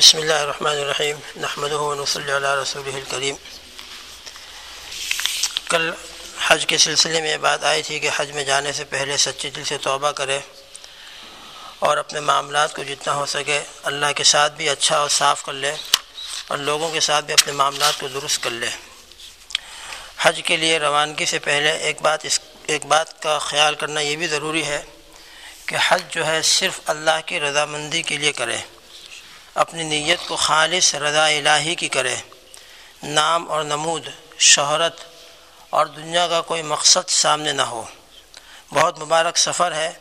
بسم اللہ الرحمن الرحیم نحمد صلی اللہ رسول الکریم۔ کل حج کے سلسلے میں یہ بات آئی تھی کہ حج میں جانے سے پہلے سچے دل سے توبہ کرے اور اپنے معاملات کو جتنا ہو سکے اللہ کے ساتھ بھی اچھا اور صاف کر لے اور لوگوں کے ساتھ بھی اپنے معاملات کو درست کر لے۔ حج کے لیے روانگی سے پہلے ایک بات اس، ایک بات کا خیال کرنا یہ بھی ضروری ہے کہ حج جو ہے صرف اللہ کی رضامندی کے لیے کرے۔ اپنی نیت کو خالص رضا الہی کی کرے۔ نام اور نمود، شہرت اور دنیا کا کوئی مقصد سامنے نہ ہو۔ بہت مبارک سفر ہے۔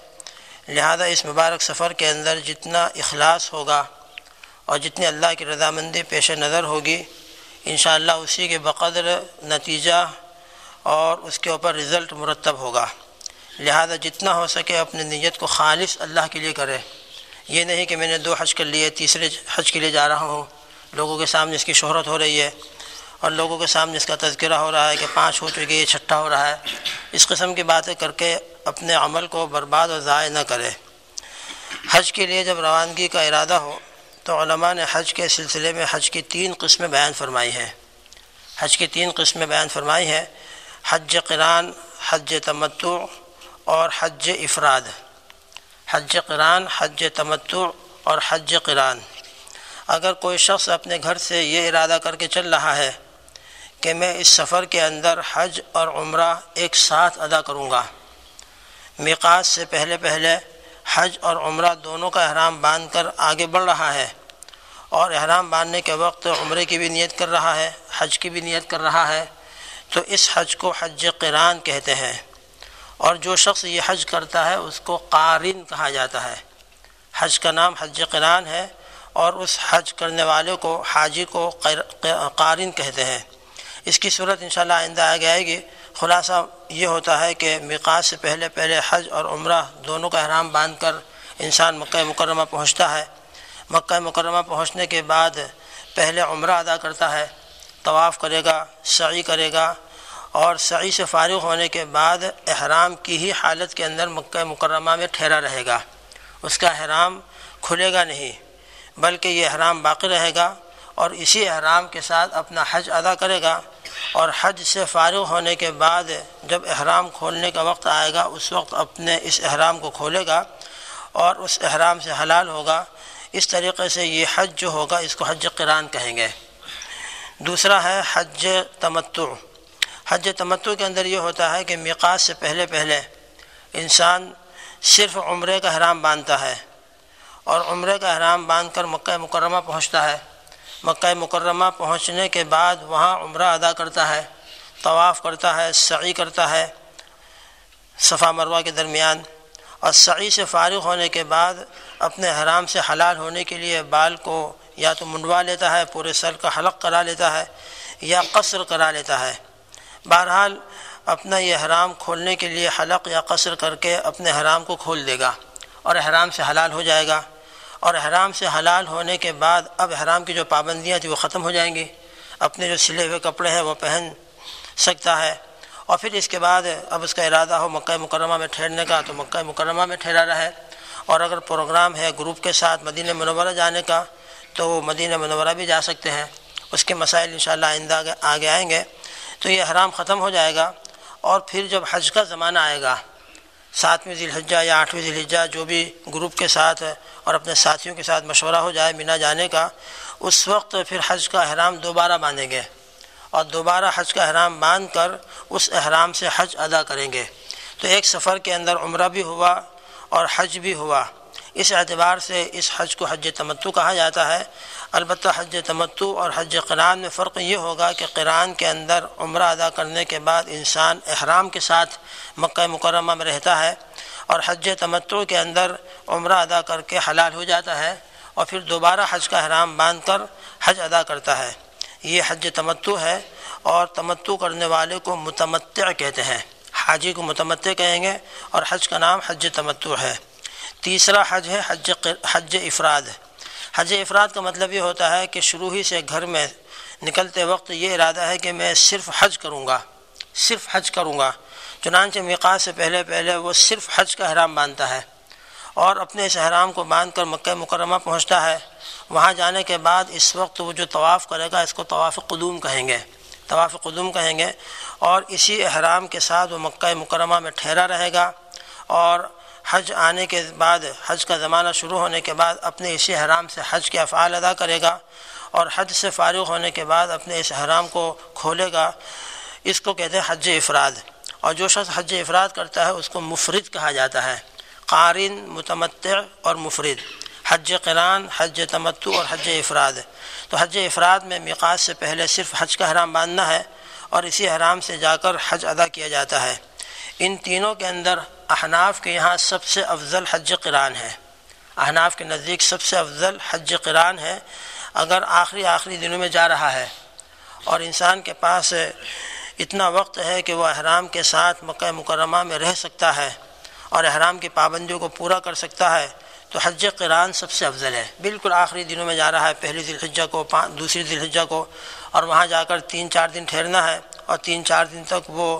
لہذا اس مبارک سفر کے اندر جتنا اخلاص ہوگا اور جتنی اللہ کی رضامندی پیش نظر ہوگی، انشاءاللہ اسی کے بقدر نتیجہ اور اس کے اوپر رزلٹ مرتب ہوگا۔ لہذا جتنا ہو سکے اپنی نیت کو خالص اللہ کے لیے کرے۔ یہ نہیں کہ میں نے دو حج کر لیے، تیسرے حج کے لیے جا رہا ہوں۔ لوگوں کے سامنے اس کی شہرت ہو رہی ہے اور لوگوں کے سامنے اس کا تذکرہ ہو رہا ہے کہ پانچ ہو چکی یہ چھٹا ہو رہا ہے۔ اس قسم کی باتیں کر کے اپنے عمل کو برباد اور ضائع نہ کرے حج کے لیے جب روانگی کا ارادہ ہو تو علماء نے حج کے سلسلے میں حج کی تین قسمیں بیان فرمائی ہیں۔ حج کی تین قسمیں بیان فرمائی ہیں، حج قران حج تمتع اور حج افراد۔ حج قران حج تمتع اور حج قران اگر کوئی شخص اپنے گھر سے یہ ارادہ کر کے چل رہا ہے کہ میں اس سفر کے اندر حج اور عمرہ ایک ساتھ ادا کروں گا، میقات سے پہلے پہلے حج اور عمرہ دونوں کا احرام باندھ کر آگے بڑھ رہا ہے اور احرام باندھنے کے وقت عمرے کی بھی نیت کر رہا ہے، حج کی بھی نیت کر رہا ہے، تو اس حج کو حج قران کہتے ہیں۔ اور جو شخص یہ حج کرتا ہے، اس کو قارن کہا جاتا ہے۔ حج کا نام حج قران ہے اور اس حج کرنے والے کو حاجی کو قارن کہتے ہیں۔ اس کی صورت انشاءاللہ آئندہ آگے آئے گی۔ خلاصہ یہ ہوتا ہے کہ مقاص سے پہلے پہلے حج اور عمرہ دونوں کا احرام باندھ کر انسان مکہ مکرمہ پہنچتا ہے۔ مکہ مکرمہ پہنچنے کے بعد پہلے عمرہ ادا کرتا ہے، طواف کرے گا، سعی کرے گا اور سعی سے فارغ ہونے کے بعد احرام کی ہی حالت کے اندر مکہ مکرمہ میں ٹھہرا رہے گا۔ اس کا احرام کھلے گا نہیں، بلکہ یہ احرام باقی رہے گا اور اسی احرام کے ساتھ اپنا حج ادا کرے گا۔ اور حج سے فارغ ہونے کے بعد جب احرام کھولنے کا وقت آئے گا، اس وقت اپنے اس احرام کو کھولے گا اور اس احرام سے حلال ہوگا۔ اس طریقے سے یہ حج جو ہوگا، اس کو حج قران کہیں گے۔ دوسرا ہے حج تمتع۔ حج تمتع کے اندر یہ ہوتا ہے کہ میقات سے پہلے پہلے انسان صرف عمرے کا احرام باندھتا ہے اور عمرے کا احرام باندھ کر مکہ مکرمہ پہنچتا ہے۔ مکہ مکرمہ پہنچنے کے بعد وہاں عمرہ ادا کرتا ہے، طواف کرتا ہے، سعی کرتا ہے صفا مروہ کے درمیان۔ اور سعی سے فارغ ہونے کے بعد اپنے حرام سے حلال ہونے کے لیے بال کو یا تو منڈوا لیتا ہے، پورے سر کا حلق کرا لیتا ہے یا قصر کرا لیتا ہے۔ بہرحال اپنا یہ حرام کھولنے کے لیے حلق یا قصر کر کے اپنے حرام کو کھول دے گا اور احرام سے حلال ہو جائے گا اور احرام سے حلال ہونے کے بعد اب احرام کی جو پابندیاں تھیں وہ ختم ہو جائیں گی۔ اپنے جو سلے ہوئے کپڑے ہیں وہ پہن سکتا ہے۔ اور پھر اس کے بعد اب اس کا ارادہ ہو مکہ مکرمہ میں ٹھہرنے کا، تو مکہ مکرمہ میں ٹھہرا رہے۔ اور اگر پروگرام ہے گروپ کے ساتھ مدینہ منورہ جانے کا، تو وہ مدینہ منورہ بھی جا سکتے ہیں۔ اس کے مسائل انشاءاللہ آئندہ آگے آئیں گے۔ تو یہ احرام ختم ہو جائے گا اور پھر جب حج کا زمانہ آئے گا، ساتویں ذی الحجہ یا آٹھویں ذی الحجہ جو بھی گروپ کے ساتھ اور اپنے ساتھیوں کے ساتھ مشورہ ہو جائے مینا جانے کا، اس وقت پھر حج کا احرام دوبارہ باندھیں گے اور دوبارہ حج کا احرام باندھ کر اس احرام سے حج ادا کریں گے۔ تو ایک سفر کے اندر عمرہ بھی ہوا اور حج بھی ہوا۔ اس اعتبار سے اس حج کو حج تمتو کہا جاتا ہے۔ البتہ حج تمتو اور حج قرآن میں فرق یہ ہوگا کہ قرآن کے اندر عمرہ ادا کرنے کے بعد انسان احرام کے ساتھ مکہ مکرمہ میں رہتا ہے اور حج تمتع کے اندر عمرہ ادا کر کے حلال ہو جاتا ہے اور پھر دوبارہ حج کا احرام باندھ کر حج ادا کرتا ہے۔ یہ حج تمتع ہے اور تمتع کرنے والے کو متمتع کہتے ہیں۔ حاجی کو متمتع کہیں گے اور حج کا نام حج تمتع ہے۔ تیسرا حج ہے، حج حج افراد حج افراد کا مطلب یہ ہوتا ہے کہ شروع ہی سے گھر میں نکلتے وقت یہ ارادہ ہے کہ میں صرف حج کروں گا، صرف حج کروں گا۔ چنانچہ میقات سے پہلے پہلے وہ صرف حج کا احرام باندھتا ہے اور اپنے اس احرام کو باندھ کر مکہ مکرمہ پہنچتا ہے۔ وہاں جانے کے بعد اس وقت وہ جو طواف کرے گا، اس کو طواف قدوم کہیں گے۔ طواف قدوم کہیں گے اور اسی احرام کے ساتھ وہ مکہ مکرمہ میں ٹھہرا رہے گا اور حج آنے کے بعد، حج کا زمانہ شروع ہونے کے بعد اپنے اسی احرام سے حج کے افعال ادا کرے گا اور حج سے فارغ ہونے کے بعد اپنے اس احرام کو کھولے گا۔ اس کو کہتے ہیں حج افراد۔ اور جو شخص حج افراد کرتا ہے، اس کو مفرد کہا جاتا ہے۔ قارن، متمتع اور مفرد۔ حج قران حج تمتو اور حج افراد۔ تو حج افراد میں مقاص سے پہلے صرف حج کا حرام باندھنا ہے اور اسی حرام سے جا کر حج ادا کیا جاتا ہے۔ ان تینوں کے اندر احناف کے یہاں سب سے افضل حج قران ہے۔ احناف کے نزدیک سب سے افضل حج قران ہے۔ اگر آخری آخری دنوں میں جا رہا ہے اور انسان کے پاس اتنا وقت ہے کہ وہ احرام کے ساتھ مکہ مکرمہ میں رہ سکتا ہے اور احرام کی پابندیوں کو پورا کر سکتا ہے، تو حج قرآن سب سے افضل ہے۔ بالکل آخری دنوں میں جا رہا ہے، پہلی ذی الحجہ کو دوسری ذی الحجہ کو، اور وہاں جا کر تین چار دن ٹھہرنا ہے۔ اور تین چار دن تک وہ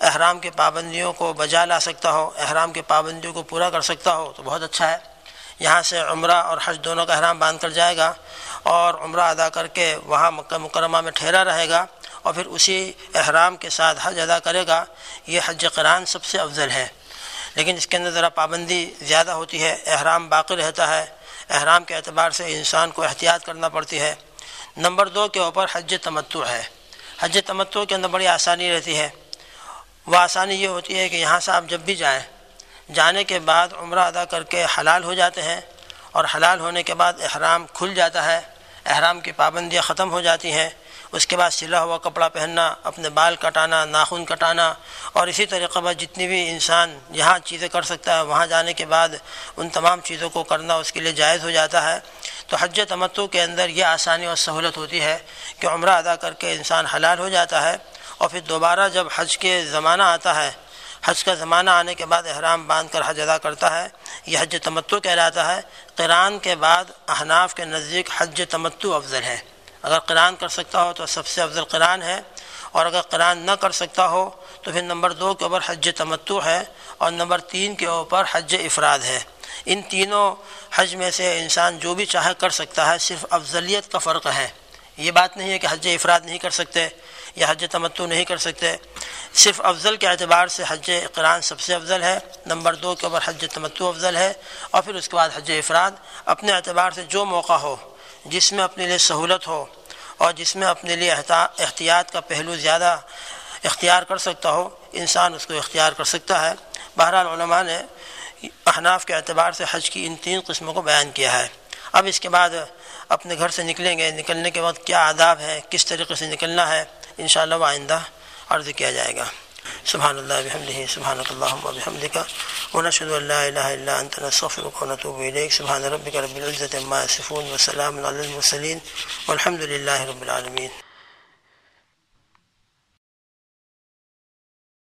احرام کے پابندیوں کو بجا لا سکتا ہو، احرام کے پابندیوں کو پورا کر سکتا ہو، تو بہت اچھا ہے۔ یہاں سے عمرہ اور حج دونوں کا احرام باندھ کر جائے گا اور عمرہ ادا کر کے وہاں مکہ مکرمہ میں ٹھہرا رہے گا اور پھر اسی احرام کے ساتھ حج ادا کرے گا۔ یہ حج قرآن سب سے افضل ہے۔ لیکن اس کے اندر ذرا پابندی زیادہ ہوتی ہے، احرام باقی رہتا ہے۔ احرام کے اعتبار سے انسان کو احتیاط کرنا پڑتی ہے۔ نمبر دو کے اوپر حج تمتع ہے۔ حج تمتو کے اندر بڑی آسانی رہتی ہے۔ وہ آسانی یہ ہوتی ہے کہ یہاں سے آپ جب بھی جائیں، جانے کے بعد عمرہ ادا کر کے حلال ہو جاتے ہیں اور حلال ہونے کے بعد احرام کھل جاتا ہے، احرام کی پابندیاں ختم ہو جاتی ہیں۔ اس کے بعد سلا ہوا کپڑا پہننا، اپنے بال کٹانا، ناخن کٹانا، اور اسی طریقہ پر جتنی بھی انسان جہاں چیزیں کر سکتا ہے، وہاں جانے کے بعد ان تمام چیزوں کو کرنا اس کے لیے جائز ہو جاتا ہے۔ تو حج تمتو کے اندر یہ آسانی اور سہولت ہوتی ہے کہ عمرہ ادا کر کے انسان حلال ہو جاتا ہے، اور پھر دوبارہ جب حج کے زمانہ آتا ہے، حج کا زمانہ آنے کے بعد احرام باندھ کر حج ادا کرتا ہے، یہ حج تمتو کہلاتا ہے۔ قرآن کے بعد احناف کے نزدیک حج تمتو افضل ہے۔ اگر قرآن کر سکتا ہو تو سب سے افضل قرآن ہے، اور اگر قرآن نہ کر سکتا ہو تو پھر نمبر دو کے اوپر حج تمتو ہے اور نمبر تین کے اوپر حج افراد ہے۔ ان تینوں حج میں سے انسان جو بھی چاہے کر سکتا ہے، صرف افضلیت کا فرق ہے۔ یہ بات نہیں ہے کہ حج افراد نہیں کر سکتے یا حج تمتو نہیں کر سکتے۔ صرف افضل کے اعتبار سے حج قرآن سب سے افضل ہے، نمبر دو کے اوپر حج تمتو افضل ہے، اور پھر اس کے بعد حج افراد اپنے اعتبار سے جو موقع ہو۔ جس میں اپنے لیے سہولت ہو اور جس میں اپنے لیے احتیاط کا پہلو زیادہ اختیار کر سکتا ہو، انسان اس کو اختیار کر سکتا ہے۔ بہرحال علماء نے احناف کے اعتبار سے حج کی ان تین قسموں کو بیان کیا ہے۔ اب اس کے بعد اپنے گھر سے نکلیں گے، نکلنے کے وقت کیا آداب ہے، کس طریقے سے نکلنا ہے، انشاءاللہ وہ آئندہ عرض کیا جائے گا۔ سبحان اللہ بحمدہ سبحان اللہ بحمدہ ونشهد ان لا الہ الا انت نستغفرك ونتوب الیک۔ سبحان ربک رب العزت عما یصفون وسلام علی المرسلین۔ والحمد للہ رب العالمین۔